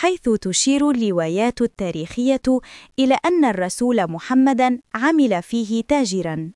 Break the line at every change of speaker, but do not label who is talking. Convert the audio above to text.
حيث تشير الروايات التاريخية إلى أن الرسول محمدًا عمل فيه تاجرًا.